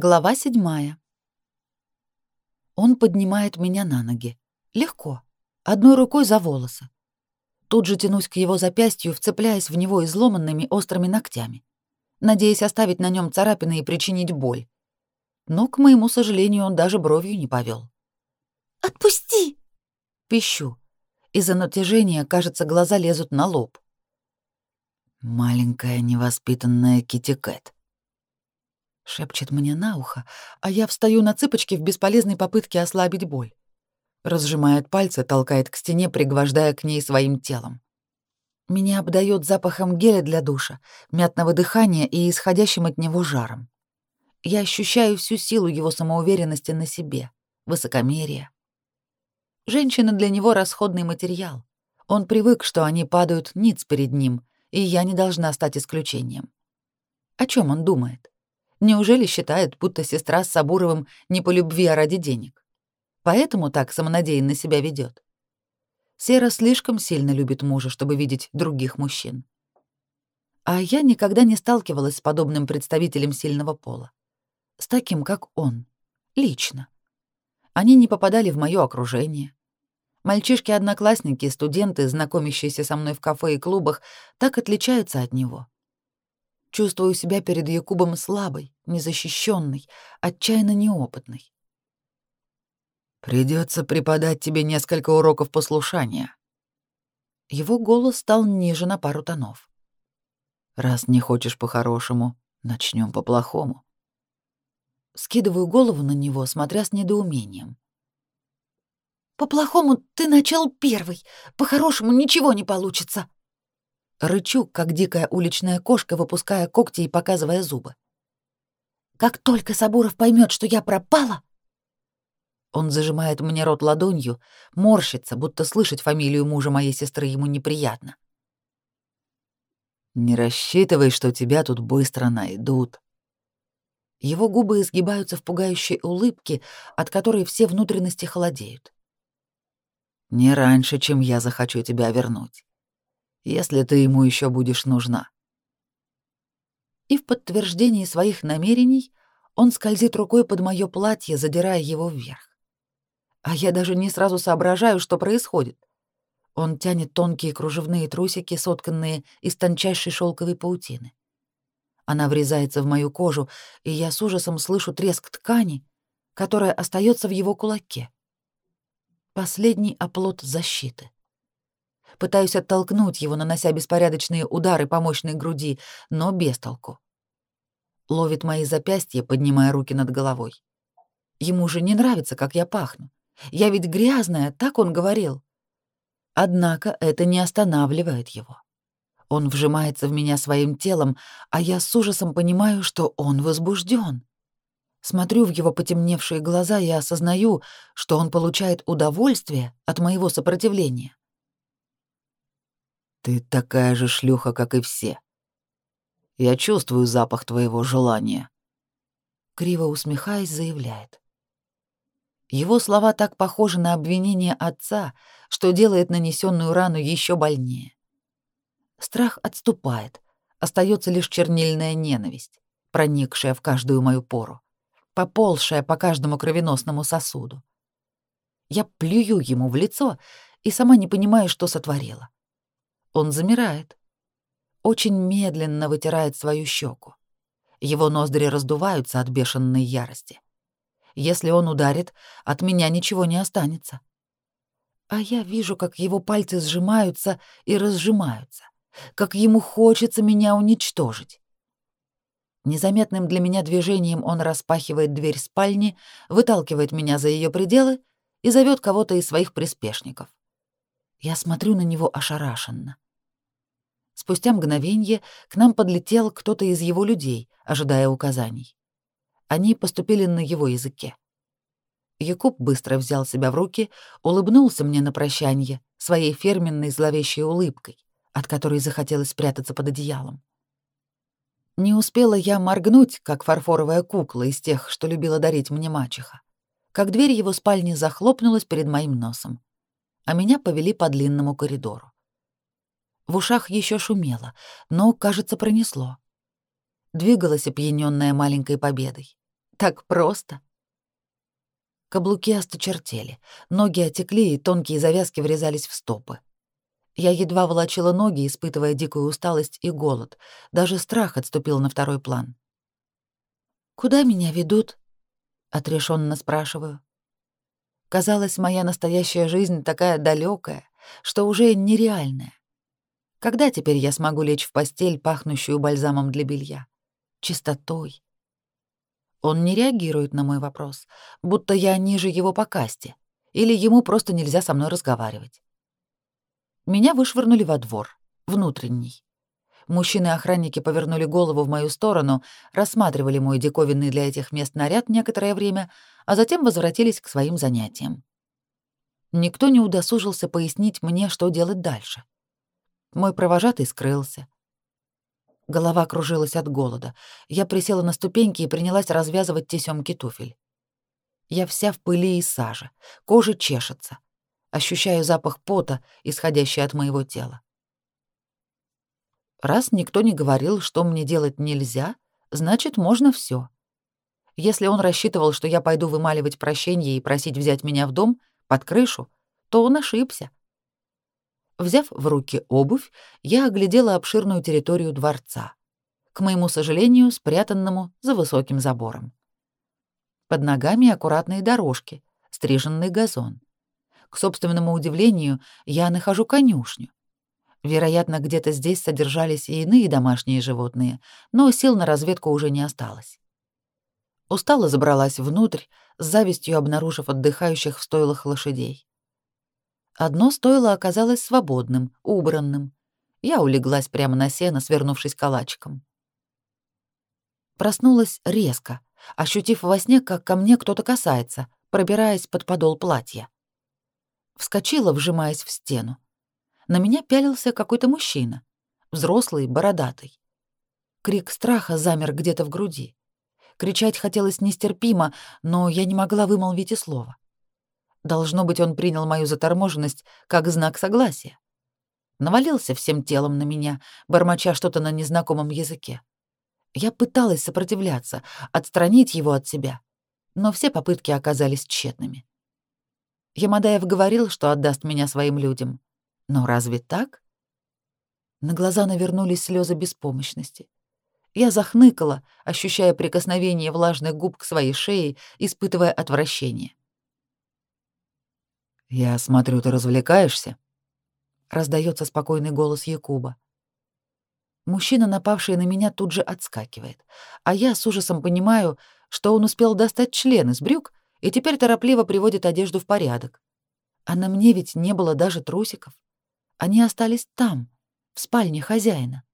Глава седьмая. Он поднимает меня на ноги. Легко. Одной рукой за волосы. Тут же тянусь к его запястью, вцепляясь в него изломанными острыми ногтями, надеясь оставить на нем царапины и причинить боль. Но, к моему сожалению, он даже бровью не повел. «Отпусти!» — пищу. Из-за натяжения, кажется, глаза лезут на лоб. «Маленькая невоспитанная Китикет», шепчет мне на ухо, а я встаю на цыпочки в бесполезной попытке ослабить боль. Разжимает пальцы, толкает к стене, пригвождая к ней своим телом. Меня обдает запахом геля для душа, мятного дыхания и исходящим от него жаром. Я ощущаю всю силу его самоуверенности на себе, высокомерие. Женщина для него расходный материал. Он привык, что они падают ниц перед ним, и я не должна стать исключением. О чем он думает? Неужели считает, будто сестра с Сабуровым не по любви, а ради денег? Поэтому так самонадеянно себя ведет. Сера слишком сильно любит мужа, чтобы видеть других мужчин. А я никогда не сталкивалась с подобным представителем сильного пола. С таким, как он. Лично. Они не попадали в мое окружение. Мальчишки-одноклассники, студенты, знакомящиеся со мной в кафе и клубах, так отличаются от него. Чувствую себя перед Якубом слабой, незащищенной, отчаянно неопытной. Придется преподать тебе несколько уроков послушания. Его голос стал ниже на пару тонов. Раз не хочешь по-хорошему, начнем по-плохому. Скидываю голову на него, смотря с недоумением. По-плохому ты начал первый, по-хорошему ничего не получится. Рычу, как дикая уличная кошка, выпуская когти и показывая зубы. «Как только Сабуров поймет, что я пропала!» Он зажимает мне рот ладонью, морщится, будто слышать фамилию мужа моей сестры ему неприятно. «Не рассчитывай, что тебя тут быстро найдут». Его губы изгибаются в пугающей улыбке, от которой все внутренности холодеют. «Не раньше, чем я захочу тебя вернуть» если ты ему еще будешь нужна. И в подтверждении своих намерений он скользит рукой под мое платье, задирая его вверх. А я даже не сразу соображаю, что происходит. Он тянет тонкие кружевные трусики, сотканные из тончайшей шелковой паутины. Она врезается в мою кожу, и я с ужасом слышу треск ткани, которая остается в его кулаке. Последний оплот защиты. Пытаюсь оттолкнуть его, нанося беспорядочные удары по мощной груди, но без толку. Ловит мои запястья, поднимая руки над головой. Ему же не нравится, как я пахну. Я ведь грязная, так он говорил. Однако это не останавливает его. Он вжимается в меня своим телом, а я с ужасом понимаю, что он возбужден. Смотрю в его потемневшие глаза и осознаю, что он получает удовольствие от моего сопротивления. Ты такая же шлюха, как и все. Я чувствую запах твоего желания. Криво усмехаясь, заявляет. Его слова так похожи на обвинение отца, что делает нанесенную рану еще больнее. Страх отступает, остается лишь чернильная ненависть, проникшая в каждую мою пору, поползшая по каждому кровеносному сосуду. Я плюю ему в лицо и сама не понимаю, что сотворила. Он замирает. Очень медленно вытирает свою щеку. Его ноздри раздуваются от бешеной ярости. Если он ударит, от меня ничего не останется. А я вижу, как его пальцы сжимаются и разжимаются, как ему хочется меня уничтожить. Незаметным для меня движением он распахивает дверь спальни, выталкивает меня за ее пределы и зовет кого-то из своих приспешников. Я смотрю на него ошарашенно. Спустя мгновение к нам подлетел кто-то из его людей, ожидая указаний. Они поступили на его языке. Якуб быстро взял себя в руки, улыбнулся мне на прощание своей ферменной зловещей улыбкой, от которой захотелось спрятаться под одеялом. Не успела я моргнуть, как фарфоровая кукла из тех, что любила дарить мне мачеха, как дверь его спальни захлопнулась перед моим носом а меня повели по длинному коридору. В ушах еще шумело, но, кажется, пронесло. Двигалась опьянённая маленькой победой. Так просто. Каблуки осточертели, ноги отекли, и тонкие завязки врезались в стопы. Я едва волочила ноги, испытывая дикую усталость и голод. Даже страх отступил на второй план. «Куда меня ведут?» — отрешенно спрашиваю. Казалось, моя настоящая жизнь такая далекая, что уже нереальная. Когда теперь я смогу лечь в постель, пахнущую бальзамом для белья? Чистотой. Он не реагирует на мой вопрос, будто я ниже его по касте, или ему просто нельзя со мной разговаривать. Меня вышвырнули во двор, внутренний. Мужчины-охранники повернули голову в мою сторону, рассматривали мой диковинный для этих мест наряд некоторое время, а затем возвратились к своим занятиям. Никто не удосужился пояснить мне, что делать дальше. Мой провожатый скрылся. Голова кружилась от голода. Я присела на ступеньки и принялась развязывать тесёмки туфель. Я вся в пыли и саже, кожа чешется. Ощущаю запах пота, исходящий от моего тела. Раз никто не говорил, что мне делать нельзя, значит, можно все. Если он рассчитывал, что я пойду вымаливать прощение и просить взять меня в дом, под крышу, то он ошибся. Взяв в руки обувь, я оглядела обширную территорию дворца, к моему сожалению, спрятанному за высоким забором. Под ногами аккуратные дорожки, стриженный газон. К собственному удивлению, я нахожу конюшню. Вероятно, где-то здесь содержались и иные домашние животные, но сил на разведку уже не осталось. Устало забралась внутрь, с завистью обнаружив отдыхающих в стойлах лошадей. Одно стойло оказалось свободным, убранным. Я улеглась прямо на сено, свернувшись калачиком. Проснулась резко, ощутив во сне, как ко мне кто-то касается, пробираясь под подол платья. Вскочила, вжимаясь в стену на меня пялился какой-то мужчина, взрослый, бородатый. Крик страха замер где-то в груди. Кричать хотелось нестерпимо, но я не могла вымолвить и слова. Должно быть, он принял мою заторможенность как знак согласия. Навалился всем телом на меня, бормоча что-то на незнакомом языке. Я пыталась сопротивляться, отстранить его от себя, но все попытки оказались тщетными. Ямадаев говорил, что отдаст меня своим людям. Но разве так? На глаза навернулись слезы беспомощности. Я захныкала, ощущая прикосновение влажных губ к своей шее, испытывая отвращение. «Я смотрю, ты развлекаешься?» — раздается спокойный голос Якуба. Мужчина, напавший на меня, тут же отскакивает, а я с ужасом понимаю, что он успел достать член из брюк и теперь торопливо приводит одежду в порядок. А на мне ведь не было даже трусиков. Они остались там, в спальне хозяина.